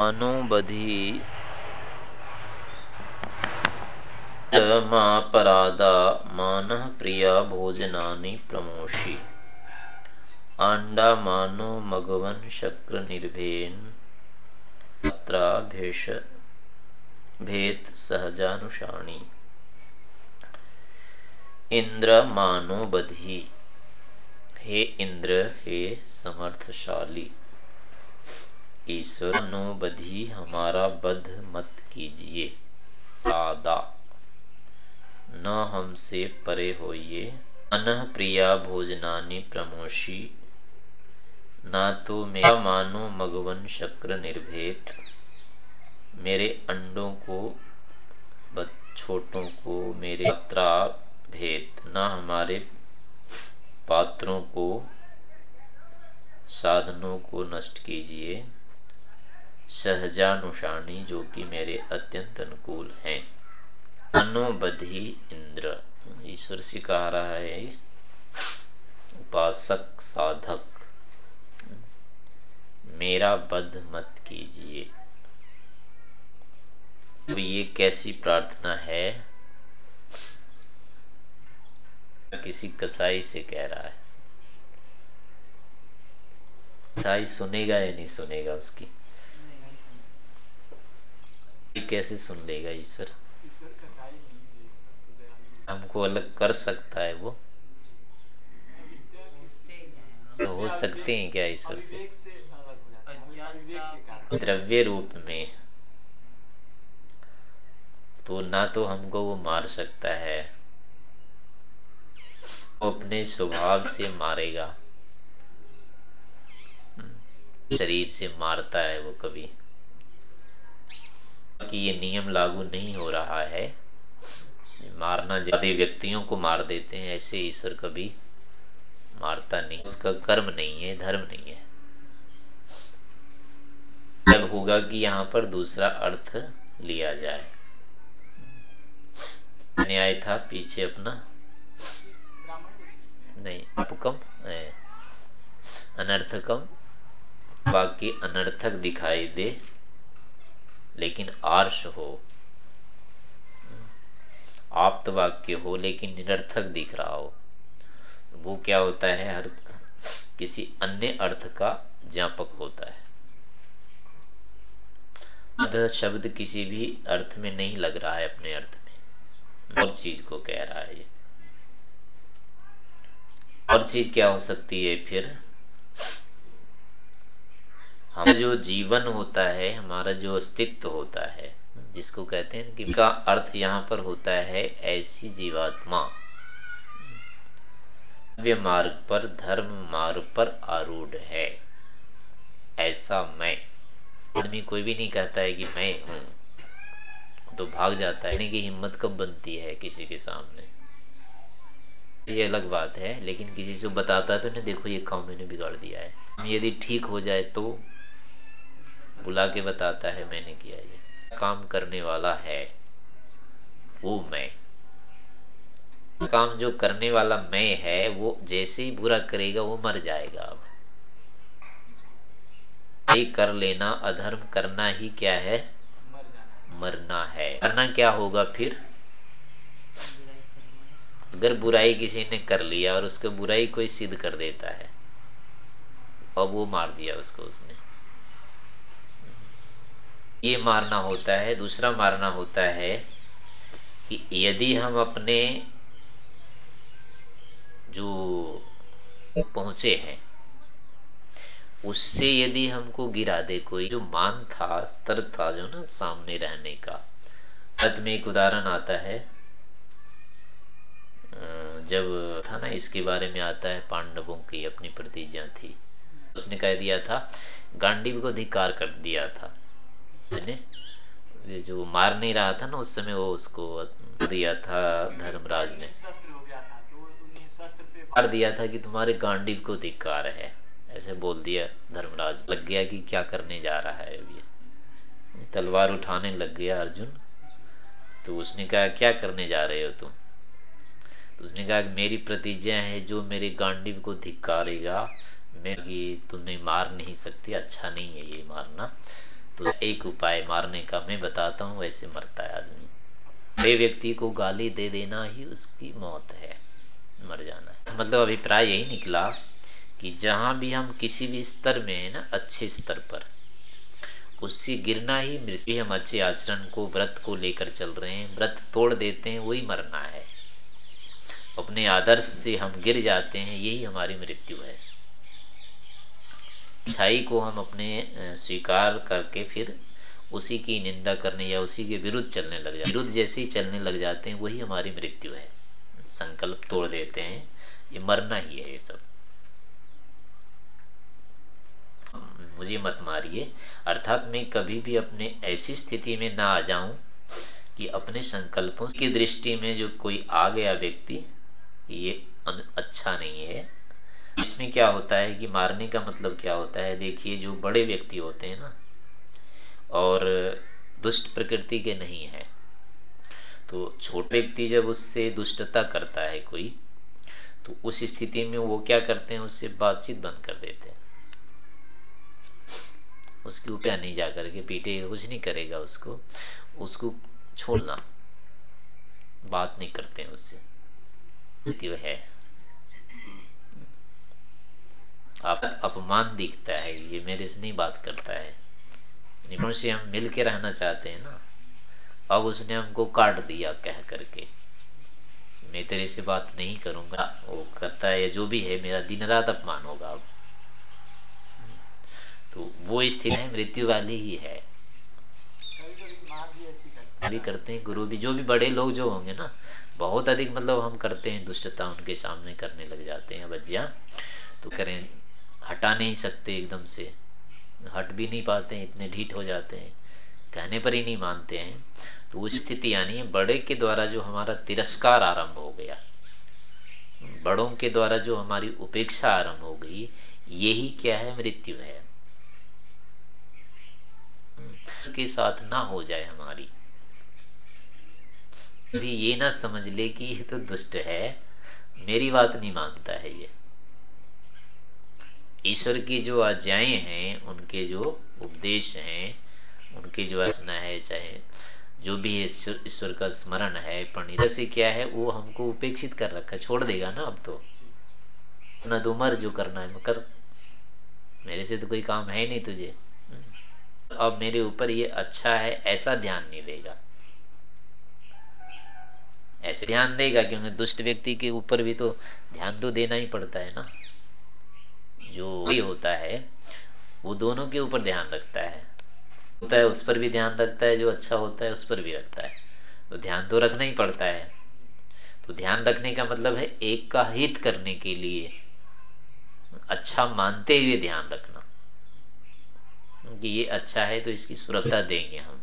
अनुबधी। परादा मान प्रिया भोजनानि प्रमोषी। आंडा मानो मगवन शक्र निर्भेन भेष भेद सहजानुषाणी। इंद्र मानो बधी। हे इंद्र, हे समर्थशाली। ईश्वर नो बधी हमारा बध मत कीजिए। आदा न हमसे परे होइए। अनह प्रिया भोजनानी प्रमोशी ना तो मेरा मानो मगवन शक्र निर्भेद। मेरे अंडों को छोटों को मेरे यात्रा भेद। न हमारे पात्रों को, साधनों को नष्ट कीजिए। सहजानुषाणी जो कि मेरे अत्यंत अनुकूल हैं। अनुबधि इंद्र, ईश्वर से कह रहा है, उपासक, साधक। मेरा बध मत कीजिए। तो ये कैसी प्रार्थना है? किसी कसाई से कह रहा है। कसाई सुनेगा या नहीं सुनेगा उसकी? कैसे सुन लेगा ईश्वर? हमको अलग कर सकता है वो। तो हो सकते हैं क्या ईश्वर से? द्रव्य रूप में। तो ना तो हमको वो मार सकता है। वो अपने स्वभाव से मारेगा। शरीर से मारता है वो कभी। कि ये नियम लागू नहीं हो रहा है। मारना ज़्यादा व्यक्तियों को मार देते हैं, ऐसे ईश्वर कभी मारता नहीं। उसका कर्म नहीं है, धर्म नहीं है। जब होगा कि यहाँ पर दूसरा अर्थ लिया जाए। न्याय था, पीछे अपना नहीं, अपकम अनर्थकम। बाकी अनर्थक दिखाई दे। लेकिन आर्ष हो। आप्त वाक्य हो, लेकिन निरर्थक दिख रहा हो। वो क्या होता है? हर किसी अन्य अर्थ का ज्ञापक होता है। अध शब्द किसी भी अर्थ में नहीं लग रहा है अपने अर्थ में। और चीज़ को कह रहा है ये। और चीज़ क्या हो सकती है फिर? हम जो जीवन होता है, हमारा जो अस्तित्व होता है, जिसको कहते हैं कि का अर्थ यहाँ पर होता है ऐसी जीवात्मा। मार्ग पर, धर्म मार्ग पर आरूढ़ है। ऐसा मैं। आदमी कोई भी नहीं कहता है कि मैं हूँ। तो भाग जाता है। कि हिम्मत कब बनती है किसी के सामने? ये अलग बात है, लेकिन किसी से बताता है तो नहीं, देखो, ये काम मैंने बिगाड़ दिया है। यदि ठीक हो जाए तो बुला के बताता है मैंने किया ये। काम करने वाला है, वो मैं। काम जो करने वाला मैं है, वो जैसे ही बुरा करेगा, वो मर जाएगा अब। कर लेना, अधर्म करना ही क्या है? मरना है। करना क्या होगा फिर? अगर बुराई किसी ने कर लिया और उसका बुराई कोई सिद्ध कर देता है और वो मार दिया उसको उसने। ये मारना होता है, दूसरा मारना होता है कि यदि हम अपने जो पहुँचे हैं, उससे यदि हमको गिरा दे कोई, जो मान था, स्तर था, जो ना सामने रहने का अर्थ में एक उदाहरण आता है। जब था ना, इसके बारे में आता है, पांडवों की अपनी प्रतिज्ञा थी, उसने कह दिया था, गांडीव को धिकार कर दिया था। ने ये जो मार नहीं रहा था ना, उस समय वो उसको दिया था धर्मराज ने। मार दिया था कि तुम्हारे गांडीव को धिकार है। ऐसे बोल दिया धर्मराज। लग गया कि क्या करने जा रहा है अभी तलवार उठाने लग गया अर्जुन। तो उसने कहा, क्या करने जा रहे हो तुम? तो उसने कहा, मेरी प्रतिज्ञा है, जो मेरे गांडीव को धिकारेगा मैं तुम्हें मार नहीं सकती। अच्छा नहीं है ये मारना। तो एक उपाय मारने का मैं बताता हूँ, वैसे मरता है आदमी। बड़े व्यक्ति को गाली दे देना ही उसकी मौत है, मर जाना है। मतलब अभिप्राय यही निकला कि जहाँ भी हम किसी भी स्तर में है ना, अच्छे स्तर पर, उससे गिरना ही मृत्यु हम अच्छे आचरण को, व्रत को लेकर चल रहे हैं, व्रत तोड़ देते हैं, वही मरना है। अपने आदर्श से हम गिर जाते हैं, यही हमारी मृत्यु है। अच्छाई को हम अपने स्वीकार करके फिर उसी की निंदा करने या उसी के विरुद्ध चलने लग जाते विरुद्ध जैसे ही चलने लग जाते हैं, वही हमारी मृत्यु है। संकल्प तोड़ देते हैं। ये मरना ही है ये सब। मुझे मत मारिए। अर्थात मैं कभी भी अपने ऐसी स्थिति में ना आ जाऊँ कि अपने संकल्पों की दृष्टि में जो कोई आ गया व्यक्ति, ये अच्छा नहीं है। इसमें क्या होता है कि मारने का मतलब क्या होता है? देखिए जो बड़े व्यक्ति होते हैं ना और दुष्ट प्रकृति के नहीं है तो छोटे व्यक्ति जब उससे दुष्टता करता है कोई तो उस स्थिति में वो क्या करते हैं? उससे बातचीत बंद कर देते हैं। उसके ऊपर नहीं जा करके पीटेगा कुछ नहीं करेगा उसको। उसको छोड़ना। बात नहीं करते हैं उससे। है। आप अपमान दिखता है, ये मेरे से नहीं बात करता है। से हम मिल के रहना चाहते हैं ना। अब उसने हमको काट दिया कह करके। मैं तेरे से बात नहीं करूँगा। वो करता है, जो भी है, मेरा दिन रात अपमान होगा अब। तो वो स्थिति है, मृत्यु वाली ही है। भी करते हैं, गुरु भी, जो भी बड़े लोग जो होंगे ना, बहुत अधिक मतलब हम करते हैं, दुष्टता उनके सामने करने लग जाते हैं बज्जिया तो करें हटा नहीं सकते एकदम से। हट भी नहीं पाते हैं, इतने ढीठ हो जाते हैं। कहने पर ही नहीं मानते हैं। तो उस स्थिति यानी बड़े के द्वारा जो हमारा तिरस्कार आरंभ हो गया, बड़ों के द्वारा जो हमारी उपेक्षा आरंभ हो गई, यही क्या है मृत्यु है। के साथ ना हो जाए हमारी। भी ये ना समझ ले कि ये तो दुष्ट है। मेरी बात नहीं मानता है ये। ईश्वर की जो आज्ञाएँ हैं, उनके जो उपदेश हैं, उनकी जो रचना है, चाहे जो भी ईश्वर का स्मरण है पंडित से क्या है, वो हमको उपेक्षित कर रखा छोड़ देगा ना अब तो। न तो मर जो करना है कर मेरे से तो कोई काम है नहीं तुझे। अब मेरे ऊपर ये अच्छा है, ऐसा ध्यान नहीं देगा। ऐसे ध्यान देगा, क्योंकि दुष्ट व्यक्ति के ऊपर भी तो ध्यान तो देना ही पड़ता है ना। जो होता है, वो दोनों के ऊपर ध्यान रखता है। होता है, उस पर भी ध्यान रखता है, जो अच्छा होता है, उस पर भी रखता है। तो ध्यान तो रखना ही पड़ता है। तो ध्यान रखने का मतलब है एक का हित करने के लिए अच्छा मानते हुए ध्यान रखना। कि ये अच्छा है तो इसकी सुरक्षा देंगे हम।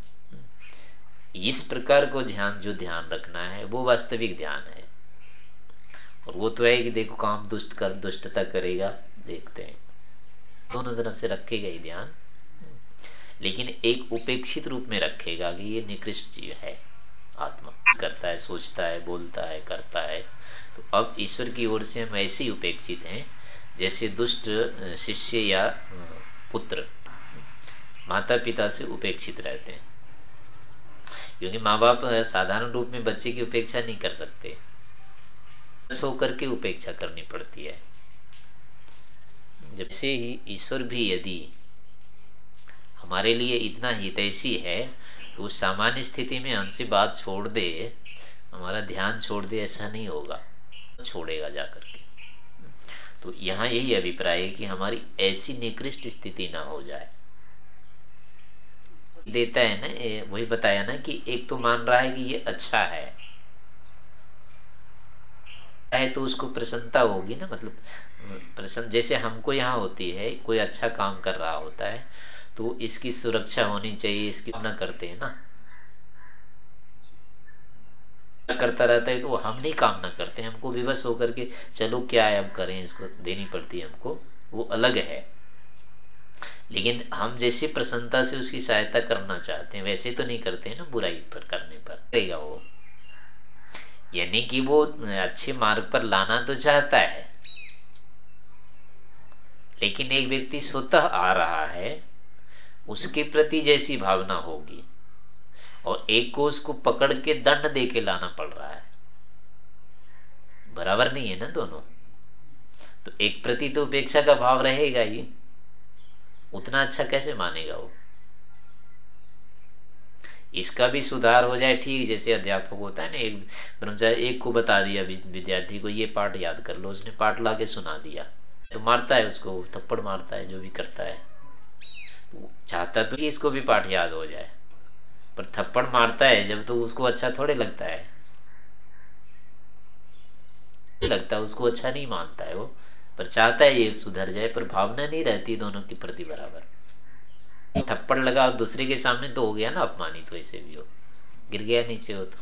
इस प्रकार को ध्यान, जो ध्यान रखना है, वो वास्तविक ध्यान है। और वो तो है कि देखो, काम दुष्ट कर, दुष्टता करेगा। देखते हैं। दोनों तरफ़ से रखेगा ही ध्यान। लेकिन एक उपेक्षित रूप में रखेगा कि ये निकृष्ट जीव है। आत्मा करता है, सोचता है, बोलता है, करता है। तो अब ईश्वर की ओर से हम ऐसे ही उपेक्षित हैं, जैसे दुष्ट शिष्य या पुत्र माता पिता से उपेक्षित रहते हैं। क्योंकि माँ बाप साधारण रूप में बच्चे की उपेक्षा नहीं कर सकते। सो करके उपेक्षा करनी पड़ती है। जब से ही ईश्वर भी यदि हमारे लिए इतना हितैषी है तो उस सामान्य स्थिति में हमसे बात छोड़ दे, हमारा ध्यान छोड़ दे, ऐसा नहीं होगा। छोड़ेगा जाकर के। तो यहाँ यही अभिप्राय है कि हमारी ऐसी निकृष्ट स्थिति ना हो जाए। देता है ना वही बताया ना कि एक तो मान रहा है कि ये अच्छा है है तो उसको प्रसन्नता होगी ना मतलब प्रसन्न, जैसे हमको यहाँ होती है, कोई अच्छा काम कर रहा होता है तो इसकी सुरक्षा होनी चाहिए, इसकी ना करते हैं ना। करता रहता है तो हम नहीं कामना करते, हमको विवश होकर के, चलो क्या है, अब करें, इसको देनी पड़ती है हमको, वो अलग है। लेकिन हम जैसे प्रसन्नता से उसकी सहायता करना चाहते हैं, वैसे तो नहीं करते हैं ना बुराई पर, करने पर। करेगा वो। यानी कि वो अच्छे मार्ग पर लाना तो चाहता है। लेकिन एक व्यक्ति स्वतः आ रहा है, उसके प्रति जैसी भावना होगी और एक को उसको पकड़ के दंड दे के लाना पड़ रहा है। बराबर नहीं है ना दोनों? तो एक प्रति तो उपेक्षा का भाव रहेगा ही। उतना अच्छा कैसे मानेगा वो? इसका भी सुधार हो जाए, ठीक, जैसे अध्यापक होता है ना, एक ब्रह्मचारी एक को बता दिया विद्यार्थी को, ये पाठ याद कर लो। उसने पाठ ला के सुना दिया। तो मारता है उसको, थप्पड़ मारता है, जो भी करता है। चाहता तो इसको भी पाठ याद हो जाए, पर थप्पड़ मारता है, जब तो उसको अच्छा थोड़े लगता है। लगता है उसको अच्छा नहीं मानता है वो, पर चाहता है ये सुधर जाए, पर भावना नहीं रहती दोनों के प्रति बराबर। थप्पड़ लगा दूसरे के सामने तो हो गया ना अपमानित वैसे भी हो। गिर गया नीचे हो तो।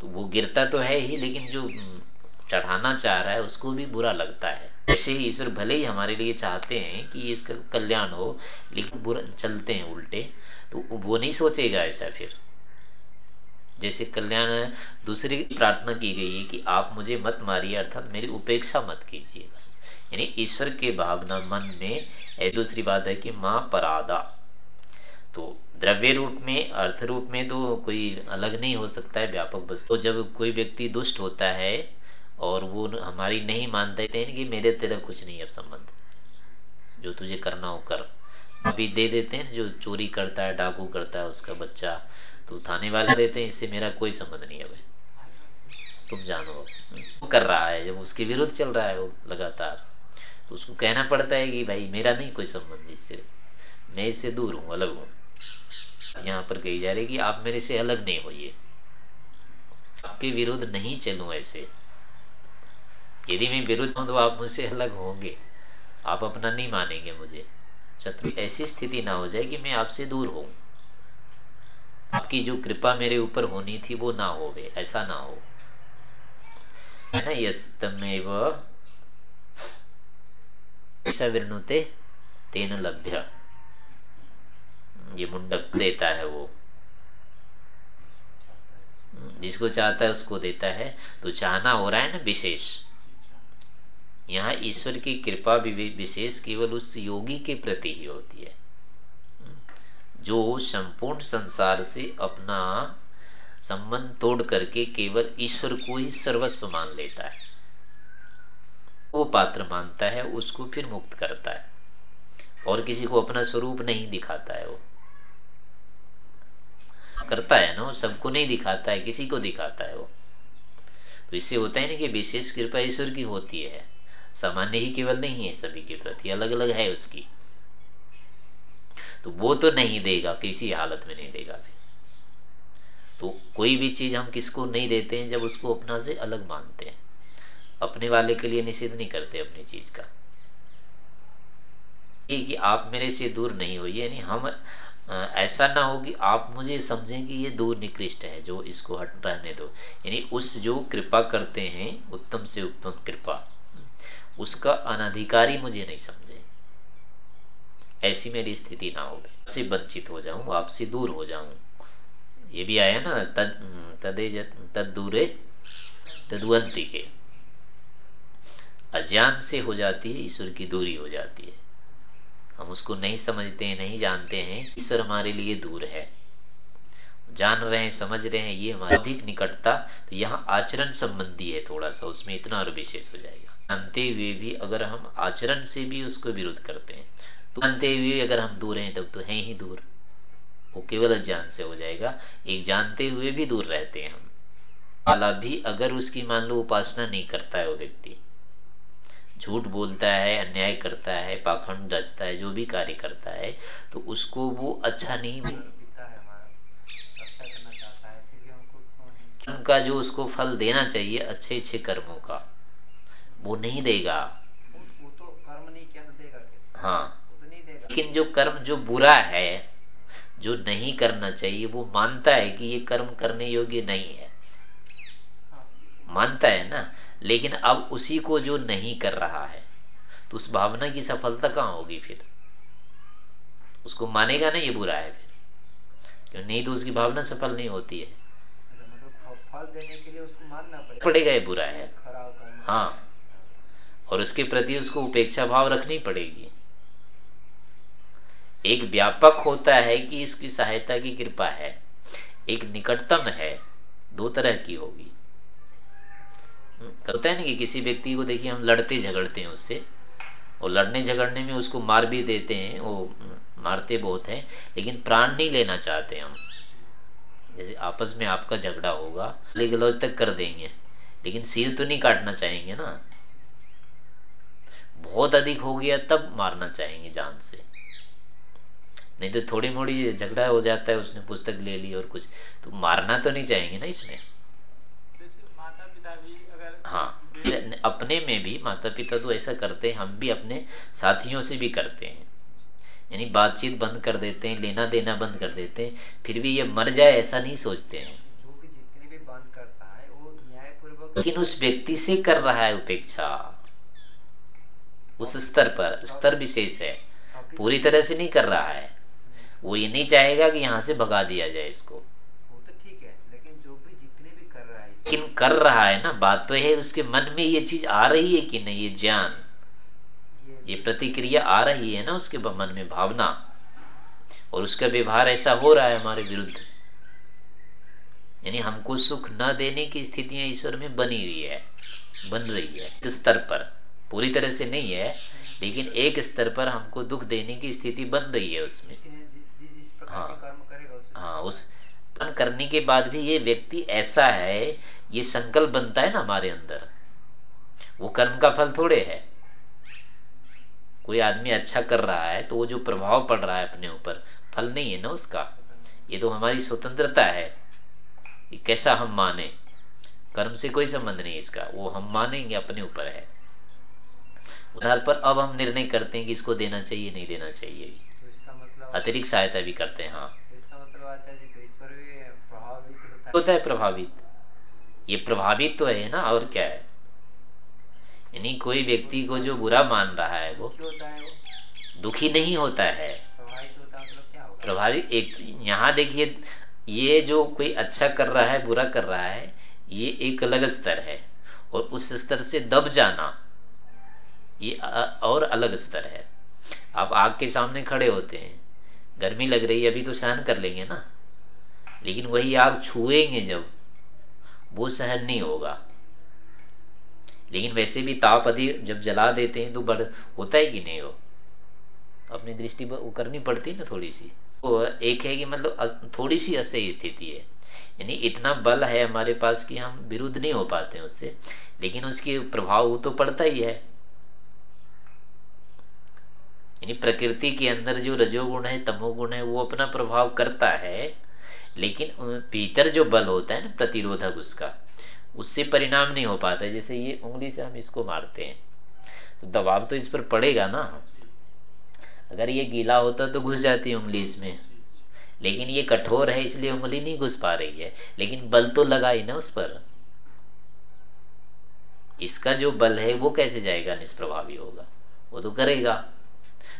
तो वो गिरता तो है ही, लेकिन जो चढ़ाना चाह रहा है, उसको भी बुरा लगता है। ऐसे ही ईश्वर भले ही हमारे लिए चाहते हैं कि इसका कल्याण हो, लेकिन बुरा, चलते हैं उल्टे। तो वो नहीं सोचेगा ऐसा फिर। जैसे कल्याण दूसरी प्रार्थना की गई है कि आप मुझे मत मारिए, अर्थात मेरी उपेक्षा मत कीजिए, बस। यानी ईश्वर के भावना मन में दूसरी बात है कि माँ परादा। तो द्रव्य रूप में, अर्थ रूप में तो कोई अलग नहीं हो सकता है, व्यापक वस्तु तो जब कोई व्यक्ति दुष्ट होता है और वो हमारी नहीं मानते थे कि मेरे तेरा कुछ नहीं अब संबंध। जो तुझे करना हो कर। अभी दे देते हैं, जो चोरी करता है, डाकू करता है, उसका बच्चा तो थाने वाले देते हैं, इससे मेरा कोई संबंध नहीं है तुम जानो कर रहा है, जब उसके विरुद्ध चल रहा है वो, लगातार। तो उसको कहना पड़ता है कि भाई, मेरा नहीं कोई संबंध इससे। मैं इससे दूर हूँ, अलग हूँ। यहाँ पर कही जा रही कि आप मेरे से अलग नहीं होइए। आपके विरुद्ध नहीं चलू ऐसे। यदि मैं विरुद्ध हूँ तो आप मुझसे अलग होंगे। आप अपना नहीं मानेंगे मुझे। शत्रु ऐसी स्थिति ना हो जाए कि मैं आपसे दूर हूँ। आपकी जो कृपा मेरे ऊपर होनी थी वो ना हो ऐसा ना हो। है ना, यस्तमेव विनुते तेन लभ्य। ये मुंडक देता है वो। जिसको चाहता है उसको देता है। तो चाहना हो रहा है ना विशेष। यहाँ ईश्वर की कृपा भी विशेष केवल उस योगी के प्रति ही होती है। जो संपूर्ण संसार से अपना संबंध तोड़ करके केवल ईश्वर को ही सर्वस्व मान लेता है। वो पात्र मानता है, उसको फिर मुक्त करता है। और किसी को अपना स्वरूप नहीं दिखाता है वो। करता है ना सबको नहीं दिखाता है, किसी को दिखाता है वो। तो इससे होता है ना कि विशेष कृपा ईश्वर की होती है। सामान्य ही केवल नहीं है, सभी के प्रति अलग अलग है उसकी। तो वो तो नहीं देगा, किसी हालत में नहीं देगा तो कोई भी चीज़ हम किसको नहीं देते हैं, जब उसको अपना से अलग मानते हैं। अपने वाले के लिए निषेध नहीं करते अपनी चीज़ का। कि आप मेरे से दूर नहीं हो, यानी हम ऐसा ना हो कि आप मुझे समझें कि ये दूर निकृष्ट है, जो इसको हट रहने दो। यानी उस जो कृपा करते हैं, उत्तम से उत्तम कृपा, उसका अनाधिकारी मुझे नहीं समझे। ऐसी मेरी स्थिति ना हो। से वंचित हो जाऊँ, आपसे दूर हो जाऊँ। ये भी आया ना, तद तदे तद दूरे तदवंती के। अज्ञान से हो जाती है, ईश्वर की दूरी हो जाती है। हम उसको नहीं समझते हैं, नहीं जानते हैं, ईश्वर हमारे लिए दूर है। जान रहे हैं, समझ रहे हैं, ये हमारा अधिक निकटता तो यहाँ आचरण संबंधी है थोड़ा सा उसमें इतना और विशेष हो जाएगा। जानते हुए भी अगर हम आचरण से भी उसको विरोध करते हैं तो जानते हुए अगर हम दूर हैं, तब तो हैं ही दूर। वो केवल अज्ञान से हो जाएगा। एक जानते हुए भी दूर रहते हैं हम। वाला भी अगर उसकी मान लो उपासना नहीं करता है वो व्यक्ति झूठ बोलता है अन्याय करता है पाखंड रचता है जो भी कार्य करता है तो उसको वो अच्छा नहीं मिलता उनका जो उसको फल देना चाहिए अच्छे अच्छे कर्मों का वो नहीं देगा। वो तो कर्म नहीं किया तो देगा कैसे? हाँ। तो नहीं देगा। लेकिन जो कर्म जो बुरा है जो नहीं करना चाहिए वो मानता है कि ये कर्म करने योग्य नहीं है। हाँ। मानता है ना? लेकिन अब उसी को जो नहीं कर रहा है तो उस भावना की सफलता कहाँ होगी फिर? उसको मानेगा ना ये बुरा है फिर। क्यों? नहीं तो उसकी भावना सफल नहीं होती है। अच्छा, मतलब फल देने के लिए उसको मानना पड़ेगा। पड़ेगा ये बुरा है। हाँ। और उसके प्रति उसको उपेक्षा भाव रखनी पड़ेगी। एक व्यापक होता है कि इसकी सहायता की कृपा है। एक निकटतम है दो तरह की होगी। होता है ना कि किसी व्यक्ति को देखिए, हम लड़ते झगड़ते हैं उससे, और लड़ने झगड़ने में उसको मार भी देते हैं, वो मारते बहुत हैं, लेकिन प्राण नहीं लेना चाहते हम। जैसे आपस में आपका झगड़ा होगा, गलौज तक कर देंगे, लेकिन सिर तो नहीं काटना चाहेंगे ना। बहुत अधिक हो गया, तब मारना चाहेंगे जान से। नहीं तो थोड़ी मोड़ी झगड़ा हो जाता है, उसने पुस्तक ले ली और कुछ तो मारना तो नहीं चाहेंगे ना इसमें। हाँ अपने में भी माता पिता तो ऐसा करते हैं हम भी अपने साथियों से भी करते हैं। यानी बातचीत बंद कर देते हैं लेना देना बंद कर देते हैं फिर भी ये मर जाए ऐसा नहीं सोचते हैं। है लेकिन उस व्यक्ति से कर रहा है उपेक्षा। उस स्तर पर स्तर विशेष है। पूरी तरह से नहीं कर रहा है। वो ये नहीं चाहेगा कि यहाँ से भगा दिया जाए इसको वो तो ठीक है लेकिन जो भी जितने भी लेकिन कर रहा है ना बात तो है उसके मन में ये चीज़ आ रही है कि नहीं ये ज्ञान? ये प्रतिक्रिया आ रही है ना उसके मन में भावना? और उसका व्यवहार ऐसा हो रहा है हमारे विरुद्ध। यानी हमको सुख न देने की स्थितियाँ ईश्वर में बनी हुई है बन रही है स्तर पर। पूरी तरह से नहीं है लेकिन एक स्तर पर हमको दुख देने की स्थिति बन रही है उसमें। हाँ। हाँ उस करने के बाद भी ये व्यक्ति ऐसा है ये संकल्प बनता है ना हमारे अंदर। वो कर्म का फल थोड़े है। कोई आदमी अच्छा कर रहा है तो वो जो प्रभाव पड़ रहा है अपने ऊपर फल नहीं है ना उसका। ये तो हमारी स्वतंत्रता है कि कैसा हम माने। कर्म से कोई संबंध नहीं इसका। वो हम मानेंगे अपने ऊपर है। उधार पर अब हम निर्णय करते हैं कि इसको देना चाहिए नहीं देना चाहिए। तो मतलब अतिरिक्त सहायता भी करते हैं हाँ। तो इसका मतलब तो होता है प्रभावित। ये प्रभावित तो है ना और क्या है? यानी कोई व्यक्ति को जो बुरा मान रहा है वो दुखी नहीं होता है। प्रभावित होता है मतलब प्रभावित एक यहाँ देखिए ये जो कोई अच्छा कर रहा है बुरा कर रहा है ये एक अलग स्तर है। और उस स्तर से दब जाना ये और अलग स्तर है। आप आग के सामने खड़े होते हैं गर्मी लग रही है अभी तो सहन कर लेंगे ना। लेकिन वही आग छुएँगे जब वो सहन नहीं होगा। लेकिन वैसे भी ताप अधिक जब जला देते हैं तो बढ़ होता है कि नहीं हो? अपनी दृष्टि वो करनी पड़ती है ना थोड़ी सी वो एक है कि मतलब थोड़ी सी असही स्थिति है। यानी इतना बल है हमारे पास कि हम विरुद्ध नहीं हो पाते उससे। लेकिन उसके प्रभाव तो पड़ता ही है। यानी प्रकृति के अंदर जो रजोगुण है, तमोगुण है, वो अपना प्रभाव करता है। लेकिन भीतर जो बल होता है ना, प्रतिरोधक उसका, उससे परिणाम नहीं हो पाता जैसे ये उंगली से हम इसको मारते हैं तो दबाव तो इस पर पड़ेगा ना। अगर ये गीला होता तो घुस जाती उंगली इसमें। लेकिन ये कठोर है, इसलिए उंगली नहीं घुस पा रही है। लेकिन बल तो लगा ही ना उस पर। इसका जो बल है, वो कैसे जाएगा? निष्प्रभावी होगा। वो तो करेगा।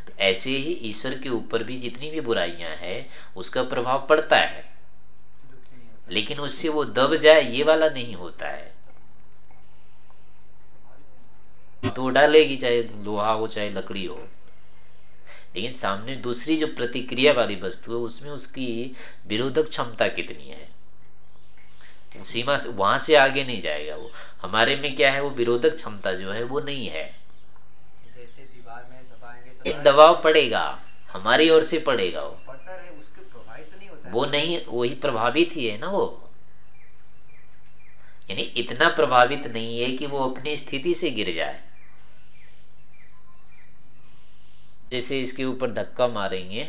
तो ऐसे ही ईश्वर के ऊपर भी जितनी भी बुराइयाँ हैं, उसका प्रभाव पड़ता है। लेकिन उससे वो दब जाए ये वाला नहीं होता है। तो डालेगी चाहे लोहा हो चाहे लकड़ी हो। लेकिन सामने दूसरी जो प्रतिक्रिया वाली वस्तु है उसमें उसकी विरोधक क्षमता कितनी है? सीमा से वहाँ से आगे नहीं जाएगा वो। हमारे में क्या है वो विरोधक क्षमता जो है वो नहीं है। जैसे दीवार में दबाएँगे तो दबाव पड़ेगा हमारी ओर से पड़ेगा वो पड़ता रहे उसके प्रभावित तो नहीं होता है। वो नहीं वही प्रभावित ही है ना वो। यानी इतना प्रभावित नहीं है कि वो अपनी स्थिति से गिर जाए। जैसे इसके ऊपर धक्का मारेंगे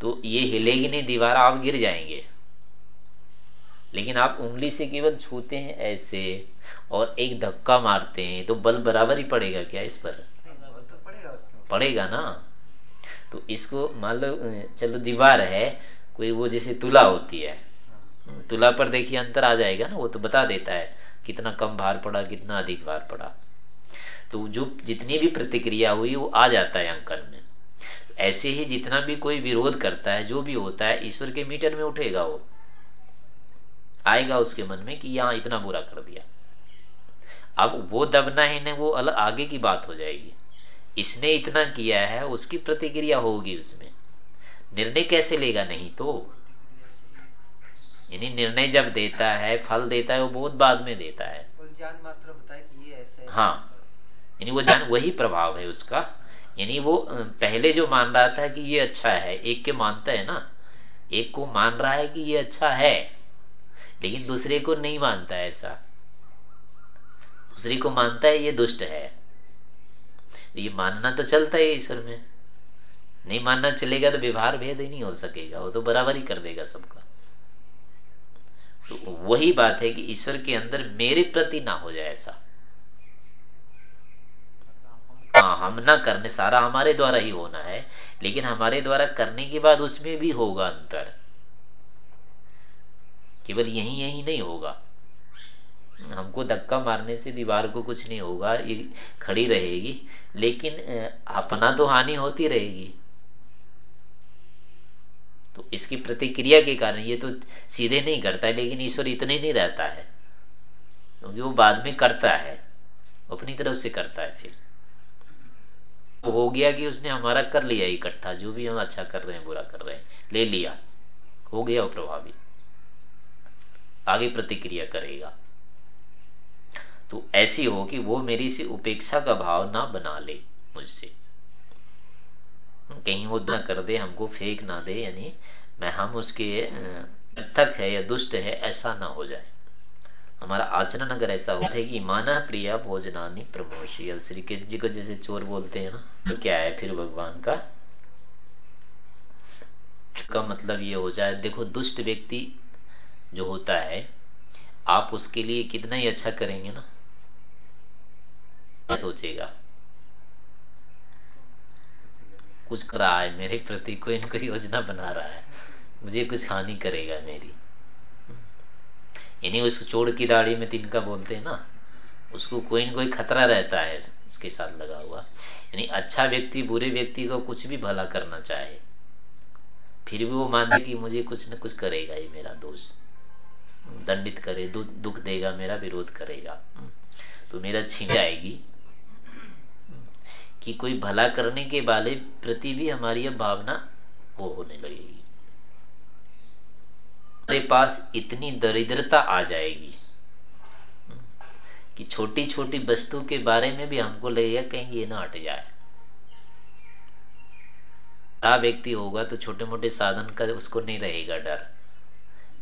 तो ये हिलेगी नहीं दीवार आप गिर जाएँगे। लेकिन आप उंगली से केवल छूते हैं ऐसे और एक धक्का मारते हैं तो बल बराबर ही पड़ेगा क्या इस पर? तो पड़ेगा पड़ेगा ना? तो इसको मान लो चलो दीवार है कोई वो जैसे तुला होती है। तुला पर देखिए अंतर आ जाएगा ना वो तो बता देता है कितना कम भार पड़ा कितना अधिक भार पड़ा। तो जो जितनी भी प्रतिक्रिया हुई वो आ जाता है अंकन में। ऐसे ही जितना भी कोई विरोध करता है जो भी होता है ईश्वर के मीटर में उठेगा वो। आएगा उसके मन में कि यहाँ इतना बुरा कर दिया। अब वो दबना ही नहीं वो अलग आगे की बात हो जाएगी। इसने इतना किया है उसकी प्रतिक्रिया होगी उसमें। निर्णय कैसे लेगा? नहीं तो। यानी निर्णय जब देता है फल देता है वो बहुत बाद में देता है। मात्र कि ये ऐसे हाँ। यानी वो ज्ञान वही प्रभाव है उसका। यानी वो पहले जो मान रहा था कि ये अच्छा है एक के मानता है ना। एक को मान रहा है कि ये अच्छा है लेकिन दूसरे को नहीं मानता ऐसा। दूसरे को मानता है ये दुष्ट है। तो ये मानना तो चलता है ईश्वर में। नहीं मानना चलेगा तो व्यवहार भेद ही नहीं हो सकेगा, वो तो बराबर ही कर देगा सबका। तो वही बात है कि ईश्वर के अंदर मेरे प्रति ना हो जाए ऐसा। हाँ हम ना करने, सारा हमारे द्वारा ही होना है, लेकिन हमारे द्वारा करने के बाद उसमें भी होगा अंतर। केवल यही यही नहीं होगा। हमको धक्का मारने से दीवार को कुछ नहीं होगा, ये खड़ी रहेगी, लेकिन अपना तो हानि होती रहेगी। तो इसकी प्रतिक्रिया के कारण ये तो सीधे नहीं करता है, लेकिन ईश्वर इतने नहीं रहता है। क्योंकि वो बाद में करता है अपनी तरफ़ से करता है फिर। हो गया कि उसने हमारा कर लिया इकट्ठा, जो भी हम अच्छा कर रहे हैं, बुरा कर रहे हैं, ले लिया। हो गया वो प्रभावी। आगे प्रतिक्रिया करेगा। तो ऐसी हो कि वो मेरी से उपेक्षा का भाव ना बना ले मुझसे। कहीं वो ना कर दे, हमको फेंक ना दे, यानी मैं, हम उसके तक है या दुष्ट है, ऐसा ना हो जाए। हमारा आचरण अगर ऐसा होता है कि माना प्रिया भोजनानी प्रमोशी अब श्री कृष्ण जी को जैसे चोर बोलते हैं ना तो क्या है फिर भगवान का? का मतलब ये हो जाए, देखो दुष्ट व्यक्ति जो होता है, आप उसके लिए कितना ही अच्छा करेंगे ना सोचेगा। कुछ कर रहा है मेरे प्रति कोई ना कोई योजना बना रहा है। मुझे कुछ हानि करेगा मेरी। यानी उस चोर की दाढ़ी में तिनका बोलते हैं ना उसको कोई ना कोई खतरा रहता है उसके साथ लगा हुआ। यानी अच्छा व्यक्ति बुरे व्यक्ति को कुछ भी भला करना चाहे फिर भी वो माने कि मुझे कुछ न कुछ करेगा ये मेरा दोष। दंडित करे दु, दुख देगा मेरा विरोध करेगा। तो मेरा छीन जाएगी। कि कोई भला करने के वाले प्रति भी हमारी भावना वो होने लगेगी। हमारे पास इतनी दरिद्रता आ जाएगी कि छोटी छोटी वस्तु के बारे में भी हमको लगेगा कहीं ये ना हट जाए। बड़ा व्यक्ति होगा तो छोटे मोटे साधन का उसको नहीं रहेगा डर।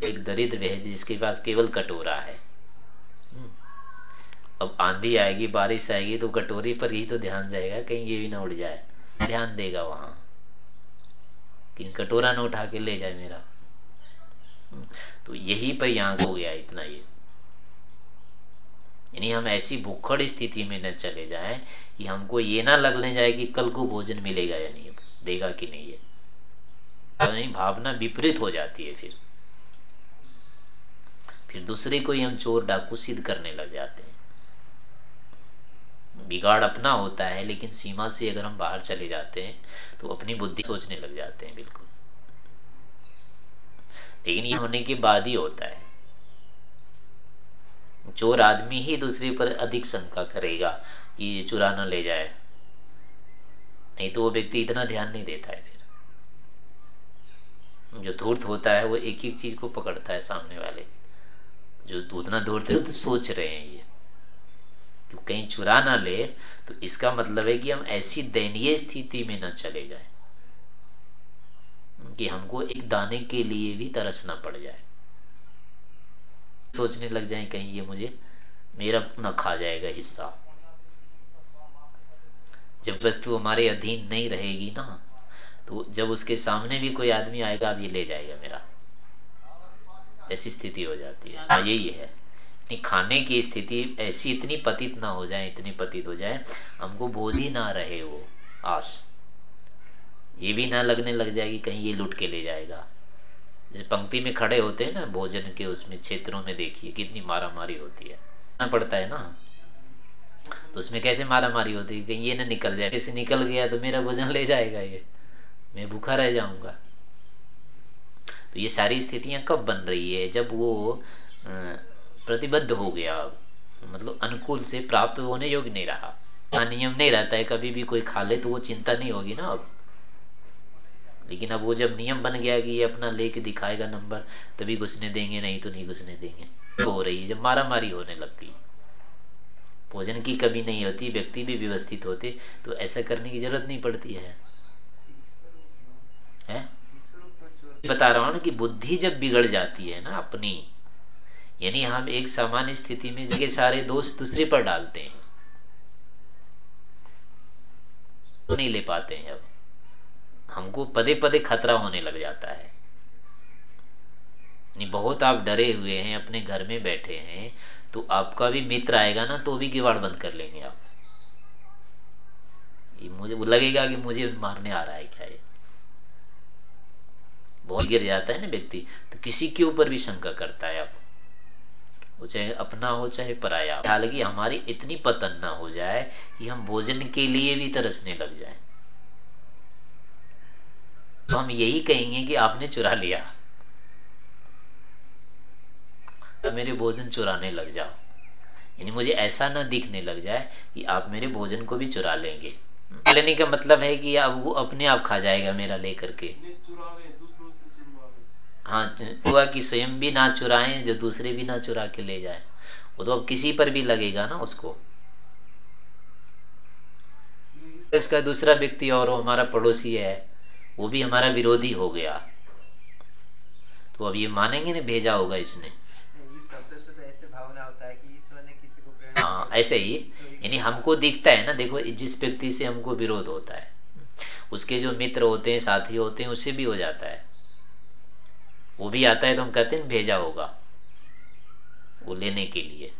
एक दरिद्र है जिसके पास केवल कटोरा है। अब आंधी आएगी, बारिश आएगी तो कटोरी पर ही तो ध्यान जाएगा, कहीं ये भी ना उड़ जाए। ध्यान देगा वहाँ। कि कटोरा ना उठा के ले जाए मेरा। तो यही पर यहाँ हो गया इतना ये। यानी हम ऐसी भूखड़ स्थिति में न चले जाएँ कि हमको ये ना लगने जाए कि कल को भोजन मिलेगा या नहीं, देगा कि नहीं है भावना विपरीत हो जाती है फिर। फिर दूसरे को ही हम चोर डाकू सिद्ध करने लग जाते हैं। बिगाड़ अपना होता है, लेकिन सीमा से अगर हम बाहर चले जाते हैं तो अपनी बुद्धि सोचने लग जाते हैं, बिल्कुल। लेकिन ये होने के बाद ही होता है। चोर आदमी ही दूसरे पर अधिक शंका करेगा कि ये चुरा ना ले जाए। नहीं तो वो व्यक्ति इतना ध्यान नहीं देता है फिर। जो धूर्त होता है, वो एक एक चीज़ को पकड़ता है सामने वाले। जो उतना धूर्त है तो सोच रहे हैं ये। तो कहीं चुरा ना ले तो इसका मतलब है कि हम ऐसी दयनीय स्थिति में न चले जाए कि हमको एक दाने के लिए भी तरसना पड़ जाए। सोचने लग जाए कहीं ये मुझे, मेरा न खा जाएगा हिस्सा। जब वस्तु हमारे अधीन नहीं रहेगी ना तो जब उसके सामने भी कोई आदमी आएगा, अब ये ले जाएगा मेरा। ऐसी स्थिति हो जाती है। हाँ यही है। खाने की स्थिति ऐसी इतनी पतित ना हो जाए, इतनी पतित हो जाए, हमको बोझ ही ना रहे वो आस। ये भी ना लगने लग जाएगी कहीं ये लुट के ले जाएगा। जैसे पंक्ति में खड़े होते हैं ना, भोजन के उसमें क्षेत्रों में देखिए, कितनी मारा मारी होती है। ना पड़ता है ना? तो उसमें कैसे मारा मारी होती है कहीं ये ना निकल जाए? कैसे निकल गया तो मेरा भोजन ले जाएगा ये। मैं भूखा रह जाऊँगा। तो ये सारी स्थितियाँ कब बन रही है? जब वो प्रतिबद्ध हो गया। अब मतलब अनुकूल से प्राप्त होने योग्य नहीं रहा। नियम नहीं रहता है, कभी भी कोई खा ले तो वो चिंता नहीं होगी ना अब। लेकिन अब वो जब नियम बन गया कि ये अपना लेके दिखाएगा नंबर, तभी घुसने देंगे, नहीं तो नहीं घुसने देंगे। तो हो रही है, जब मारा मारी होने लग गई। भोजन की कमी नहीं होती, व्यक्ति भी व्यवस्थित होते तो ऐसा करने की ज़रूरत नहीं पड़ती है। है? बता रहा हूँ ना कि बुद्धि जब बिगड़ जाती है ना अपनी यानी हम एक सामान्य स्थिति में जगह सारे दोष दूसरे पर डालते हैं। तो नहीं ले पाते हैं अब। हमको पदे पदे खतरा होने लग जाता है। नहीं बहुत आप डरे हुए हैं, अपने घर में बैठे हैं तो आपका भी मित्र आएगा ना तो भी किवाड़ बंद कर लेंगे आप। ये मुझे लगेगा कि मुझे मारने आ रहा है क्या ये? बहुत गिर जाता है ना व्यक्ति तो किसी के ऊपर भी शंका करता है आप। वो चाहे अपना हो, चाहे पराया हालाँकि हमारी इतनी पतन ना हो जाए कि हम भोजन के लिए भी तरसने लग जाए। तो हम यही कहेंगे कि आपने चुरा लिया। तो मेरे भोजन चुराने लग जाओ। यानी मुझे ऐसा ना दिखने लग जाए कि आप मेरे भोजन को भी चुरा लेंगे। लेने का मतलब है कि अब वो अपने आप खा जाएगा मेरा लेकर के। हाँ हुआ कि स्वयं भी ना चुराए जो दूसरे भी ना चुरा के ले जाए। वो तो अब किसी पर भी लगेगा ना उसको। इसका दूसरा व्यक्ति और हमारा पड़ोसी है वो भी हमारा विरोधी हो गया। तो अब ये मानेंगे ना भेजा होगा इसने। तो है हाँ ऐसे ही। तो यानी हमको दिखता है ना देखो जिस व्यक्ति से हमको विरोध होता है उसके जो मित्र होते हैं साथी होते हैं उससे भी हो जाता है। वो भी आता है तो हम कहते हैं भेजा होगा। वो लेने के लिए।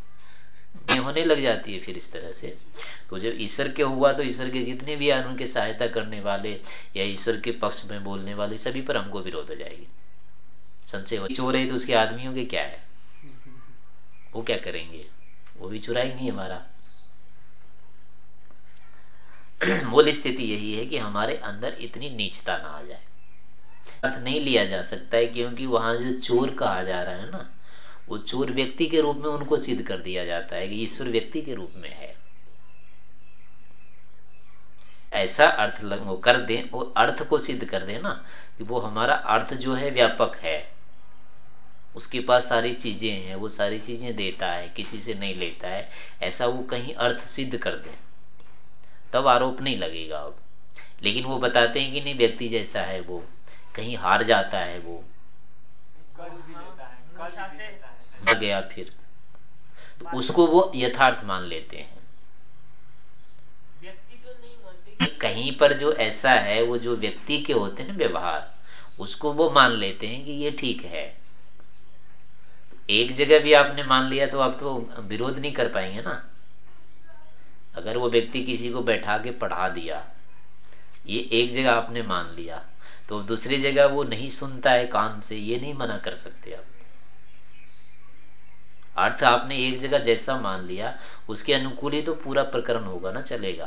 होने लग जाती है फिर इस तरह से। तो जब ईश्वर के हुआ तो ईश्वर के जितने भी आन उनके सहायता करने वाले या ईश्वर के पक्ष में बोलने वाले, सभी पर हमको विरोध हो जाएगी। संशय चोर है तो उसके आदमियों के क्या है? वो क्या करेंगे? वो भी चुराएँगे हमारा। मूल स्थिति यही है कि हमारे अंदर इतनी नीचता ना आ जाए। अर्थ नहीं लिया जा सकता है क्योंकि वहाँ जो चोर कहा जा रहा है ना, वो चोर व्यक्ति के रूप में उनको सिद्ध कर दिया जाता है कि ईश्वर व्यक्ति के रूप में है। ऐसा अर्थ कर दें और अर्थ को सिद्ध कर दे ना, कि वो हमारा अर्थ जो है व्यापक है। उसके पास सारी चीज़ें हैं, वो सारी चीज़ें देता है, किसी से नहीं लेता है, ऐसा वो कहीं अर्थ सिद्ध कर दे। तब आरोप नहीं लगेगा अब। लेकिन वो बताते हैं कि नहीं, व्यक्ति जैसा है वो। कहीं हार जाता है वो। गया फिर। तो उसको वो यथार्थ मान लेते हैं। तो कहीं पर जो ऐसा है वो जो व्यक्ति के होते हैं ना व्यवहार उसको वो मान लेते हैं कि ये ठीक है। एक जगह भी आपने मान लिया तो आप तो विरोध नहीं कर पाएँगे ना। अगर वो व्यक्ति किसी को बैठा के पढ़ा दिया ये एक जगह आपने मान लिया तो दूसरी जगह वो नहीं सुनता है, कान से ये नहीं मना कर सकते आप। अर्थ आपने एक जगह जैसा मान लिया, उसके अनुकूल ही तो पूरा प्रकरण होगा ना, चलेगा।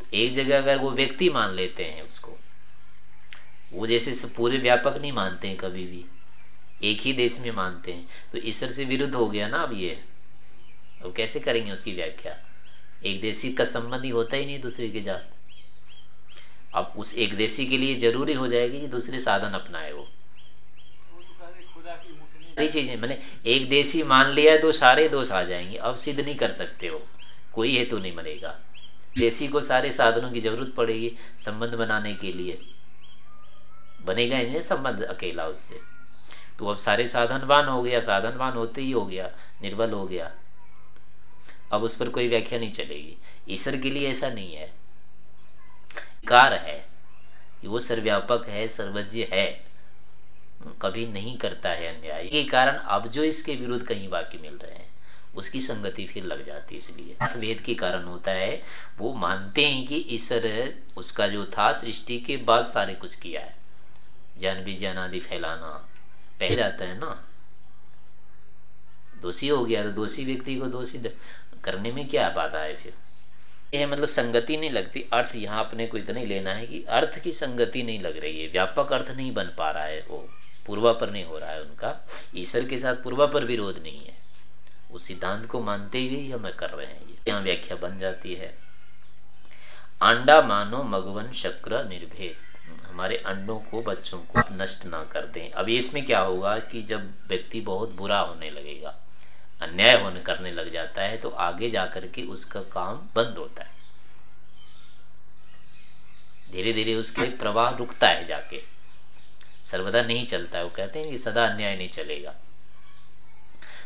तो एक जगह अगर वो व्यक्ति मान लेते हैं उसको, वो जैसे से पूरे व्यापक नहीं मानते हैं कभी भी, एक ही देश में मानते हैं तो ईश्वर से विरुद्ध हो गया ना अब ये। अब कैसे करेंगे उसकी व्याख्या? एक देशी का संबंध ही होता ही नहीं दूसरे के जात। अब उस एक देशी के लिए ज़रूरी हो जाएगी कि दूसरे साधन अपनाए वो। सारी चीज़ें, मैंने एक देशी मान लिया तो सारे दोष आ जाएँगे, अब सिद्ध नहीं कर सकते हो कोई हेतु नहीं मरेगा देशी को सारे साधनों की ज़रूरत पड़ेगी संबंध बनाने के लिए। बनेगा ही नहीं संबंध अकेला उससे। तो अब सारे साधनवान हो गया, साधनवान होते ही हो गया, निर्बल हो गया। अब उस पर कोई व्याख्या नहीं चलेगी। ईश्वर के लिए ऐसा नहीं है। कार है, कि वो सर्वव्यापक है, सर्वज्ञ है, कभी नहीं करता है अन्याय। के कारण अब जो इसके विरुद्ध कहीं बाकी मिल रहे हैं, उसकी संगति फिर लग जाती है इसलिए। भेद के कारण होता है, वो मानते हैं कि ईश्वर उसका जो था, सृष्टि के बाद सारे कुछ किया है। ज्ञान विज्ञान आदि फैलाना पह जाता है ना। दोषी हो गया तो दोषी व्यक्ति को दोषी करने में क्या बाधा है फिर? यह मतलब संगति नहीं लगती। अर्थ यहाँ अपने को इतना ही लेना है कि अर्थ की संगति नहीं लग रही है। व्यापक अर्थ नहीं बन पा रहा है वो। पूर्वा पर नहीं हो रहा है उनका। ईश्वर के साथ पूर्वा पर विरोध नहीं है। उस सिद्धांत को मानते हुए ही हमें कर रहे हैं ये। यहाँ व्याख्या बन जाती है। अंडा मानो मगवन शक्र निर्भेद। हमारे अंडों को बच्चों को नष्ट ना कर दें। अब इसमें क्या होगा कि जब व्यक्ति बहुत बुरा होने लगेगा अन्याय होने करने लग जाता है तो आगे जाकर के उसका काम बंद होता है। धीरे धीरे उसके प्रवाह रुकता है जाके। सर्वदा नहीं चलता है, वो कहते हैं कि सदा अन्याय नहीं चलेगा।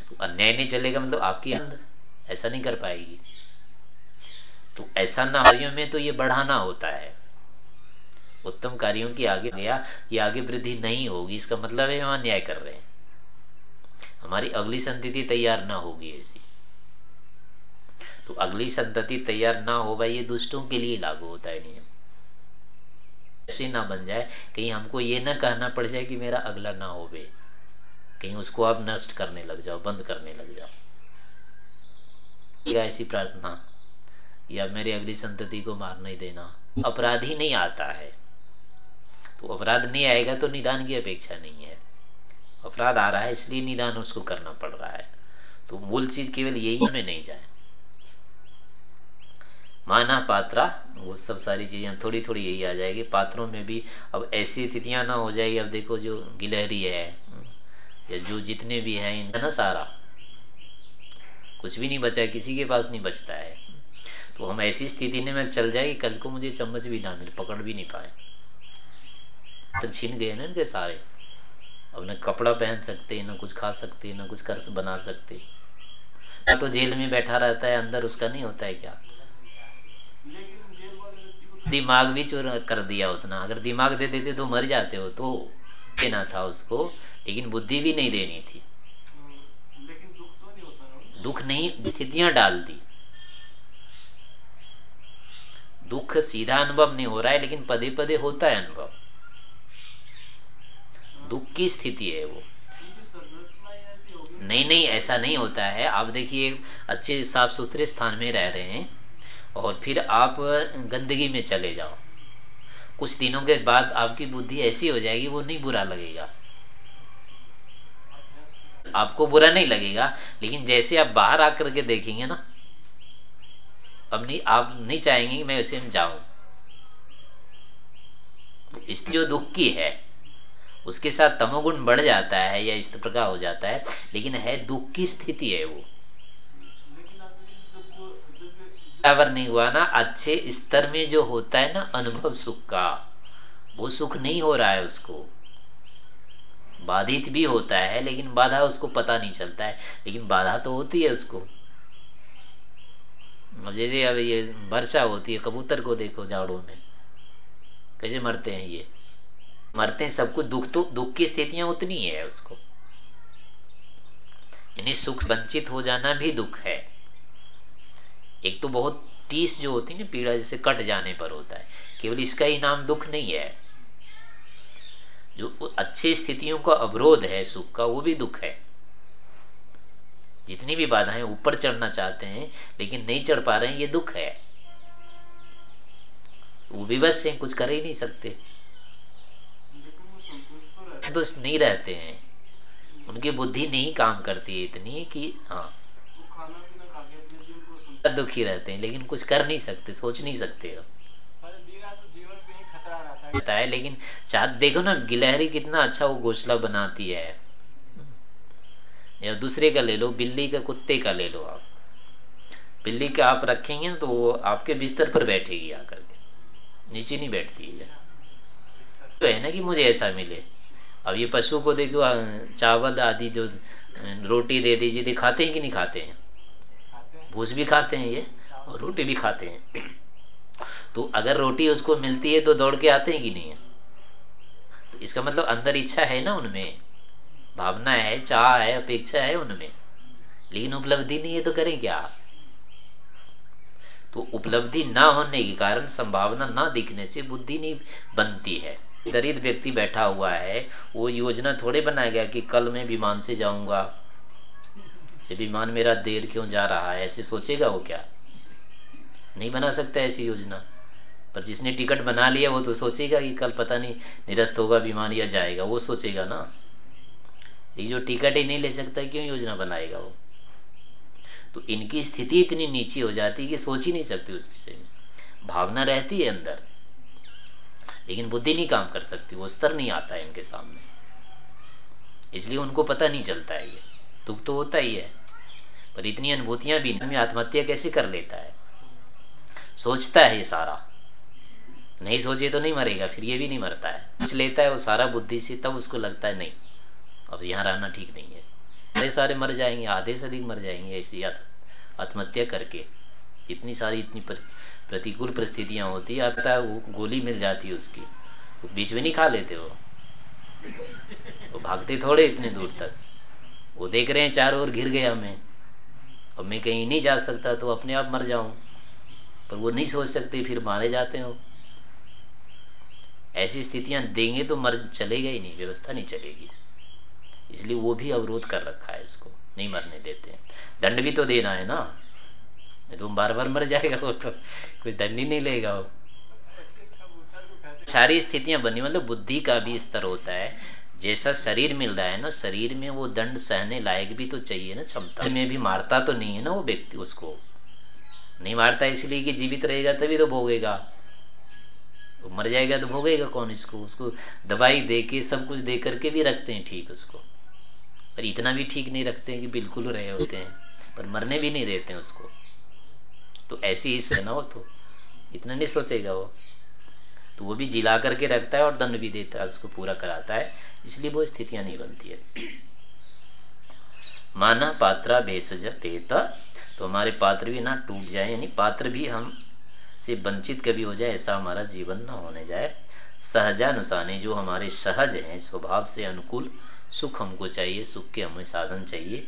तो अन्याय नहीं चलेगा मतलब आपकी अंदर ऐसा नहीं कर पाएगी। तो ऐसा ना कार्यों में तो ये बढ़ाना होता है। उत्तम कार्यों की आगे गया ये आगे वृद्धि नहीं होगी, इसका मतलब है हम अन्याय कर रहे हैं। हमारी अगली संतति तैयार ना होगी ऐसी। तो अगली संतति तैयार ना हो भाई ये दुष्टों के लिए लागू होता है नियम। ऐसे ना बन जाए, कहीं हमको ये ना कहना पड़ जाए कि मेरा अगला ना हो बे। कहीं उसको आप नष्ट करने लग जाओ, बंद करने लग जाओ। या ऐसी प्रार्थना, या मेरी अगली संतति को मार नहीं देना। अपराध ही नहीं आता है। तो अपराध नहीं आएगा तो निदान की अपेक्षा नहीं है। अपराध आ रहा है, इसलिए निदान उसको करना पड़ रहा है। तो मूल चीज़ केवल यही में नहीं जाए। माना पात्रा, वो सब सारी चीज़ें थोड़ी थोड़ी यही आ जाएगी। पात्रों में भी अब ऐसी स्थितियाँ ना हो जाएगी। अब देखो जो गिलहरी है, या जो जितने भी हैं, इनका ना सारा। कुछ भी नहीं बचा किसी के पास नहीं बचता है। तो हम ऐसी स्थिति में चल जाए कल को मुझे चम्मच भी ना मिले, पकड़ भी नहीं पाए। तो छीन गए ना इनके सारे। अब न कपड़ा पहन सकते, न कुछ खा सकते, न कुछ कर बना सकते। तो जेल में बैठा रहता है, अंदर उसका नहीं होता है क्या? दिमाग भी चोर कर दिया उतना। अगर दिमाग दे देते तो मर जाते हो तो देना था उसको, लेकिन बुद्धि भी नहीं देनी थी। लेकिन दुख तो नहीं होता दुख नहीं स्थितियाँ डाल दी। दुख सीधा अनुभव नहीं हो रहा है, लेकिन पदे पदे होता है अनुभव। दुख की स्थिति है वो। नहीं नहीं ऐसा नहीं होता है। आप देखिए अच्छे साफ़ सुथरे स्थान में रह रहे हैं और फिर आप गंदगी में चले जाओ। कुछ दिनों के बाद आपकी बुद्धि ऐसी हो जाएगी वो नहीं बुरा लगेगा। आपको बुरा नहीं लगेगा लेकिन जैसे आप बाहर आकर के देखेंगे ना अब नहीं आप नहीं चाहेंगे कि मैं उसे जाऊँ। इस जो दुख की है उसके साथ तमोगुण बढ़ जाता है या इस प्रकार हो जाता है, लेकिन है दुख की स्थिति है वो। बराबर नहीं हुआ ना, अच्छे स्तर में जो होता है ना अनुभव सुख का, वो सुख नहीं हो रहा है उसको। बाधित भी होता है, लेकिन बाधा उसको पता नहीं चलता है, लेकिन बाधा तो होती है उसको। अब जैसे अब ये वर्षा होती है, कबूतर को देखो झाड़ों में, कैसे मरते हैं ये? मरते हैं सब कुछ दुख तो दुख की स्थितियाँ उतनी है उसको। यानी सुख वंचित हो जाना भी दुख है। एक तो बहुत तीस जो होती है ना पीड़ा, जैसे कट जाने पर होता है। केवल इसका ही नाम दुख नहीं है। जो अच्छी स्थितियों का अवरोध है, सुख का, वो भी दुख है। जितनी भी बाधाएँ ऊपर चढ़ना चाहते हैं, लेकिन नहीं चढ़ पा रहे हैं, ये दुख है। वो विवश है, कुछ कर ही नहीं सकते। तो नहीं रहते हैं। उनकी बुद्धि नहीं काम करती है इतनी कि हाँ। दुखी रहते हैं, लेकिन कुछ कर नहीं सकते, सोच नहीं सकते हो रहता है, लेकिन चाह देखो ना, गिलहरी कितना अच्छा वो घोसला बनाती है। या दूसरे का ले लो, बिल्ली का कुत्ते का ले लो आप। बिल्ली का आप रखेंगे तो वो आपके बिस्तर पर बैठेगी आकर के। नीचे नहीं बैठती है। तो है ना कि मुझे ऐसा मिले। अब ये पशु को देखो चावल आदि जो रोटी दे दीजिए खाते हैं कि नहीं खाते हैं? भूस भी खाते हैं ये और रोटी भी खाते हैं। तो अगर रोटी उसको मिलती है तो दौड़ के आते हैं कि नहीं? है तो इसका मतलब अंदर इच्छा है ना उनमें? भावना है चाह है अपेक्षा है उनमें। लेकिन उपलब्धि नहीं है तो करें क्या? तो उपलब्धि ना होने के कारण संभावना ना दिखने से बुद्धि नहीं बनती है। दरिद्र व्यक्ति बैठा हुआ है, वो योजना थोड़े बनाएगा कि कल मैं विमान से जाऊँगा। ये विमान मेरा देर क्यों जा रहा है? ऐसे सोचेगा वो क्या? नहीं बना सकता ऐसी योजना। पर जिसने टिकट बना लिया, वो तो सोचेगा कि कल पता नहीं निरस्त होगा विमान या जाएगा। वो सोचेगा ना। ये जो टिकट ही नहीं ले सकता, क्यों योजना बनाएगा वो? तो इनकी स्थिति इतनी नीची हो जाती है कि सोच ही नहीं सकती उस विषय में। भावना रहती है अंदर। लेकिन बुद्धि नहीं काम कर सकती वो स्तर नहीं आता है इनके सामने। इसलिए उनको पता नहीं चलता है ये। दुख तो होता ही है, पर इतनी अनुभूतियाँ भी नहीं, आत्महत्या कैसे कर लेता है? सोचता है ये सारा। नहीं सोचे तो नहीं मरेगा, फिर ये भी नहीं मरता है। कुछ लेता है वो सारा बुद्धि से, तब उसको लगता है नहीं, अब यहाँ रहना ठीक नहीं है। सारे सारे मर जाएँगे, आधे से अधिक मर जाएँगे, ऐसी आत्महत्या करके इतनी सारी इतनी प्रतिकूल परिस्थितियाँ होती आता गोली मिल जाती उसकी। बीच में नहीं खा लेते वो। वो भागते थोड़े इतने दूर तक। वो देख रहे हैं चारों ओर घिर गया मैं और मैं कहीं नहीं जा सकता तो अपने आप मर जाऊँ। पर वो नहीं सोच सकते, फिर मारे जाते हो ऐसी स्थितियाँ देंगे तो मर, चलेगा ही नहीं, व्यवस्था नहीं चलेगी। इसलिए वो भी अवरोध कर रखा है इसको, नहीं मरने देते। दंड भी तो देना है ना। तुम बार बार मर जाएगा वो तो। कोई दंड ही नहीं लेगा वो। सारी स्थितियाँ बनी मतलब बुद्धि का भी स्तर होता है। जैसा शरीर मिल रहा है ना, शरीर में वो दंड सहने लायक भी तो चाहिए ना, क्षमता में भी मारता तो नहीं है ना वो व्यक्ति उसको। नहीं मारता इसलिए कि जीवित रहेगा तभी तो भोगेगा। वो मर जाएगा तो भोगेगा कौन इसको? उसको दवाई दे के सब कुछ दे करके भी रखते हैं ठीक उसको। पर इतना भी ठीक नहीं रखते हैं कि बिल्कुल रहे होते हैं। पर मरने भी नहीं देते हैं उसको। तो ऐसी ही ना हो तो इतना नहीं सोचेगा वो। तो वो भी जिला करके रखता है और दंड भी देता है, उसको पूरा कराता है, इसलिए वो स्थितियाँ नहीं बनती है। माना पात्रा भेषज पेता तो हमारे पात्र भी ना टूट जाए, यानी पात्र भी हम से वंचित कभी हो जाए, ऐसा हमारा जीवन ना होने जाए। सहजानुसाने जो हमारे सहज हैं, स्वभाव से अनुकूल, सुख हमको चाहिए, सुख के हमें साधन चाहिए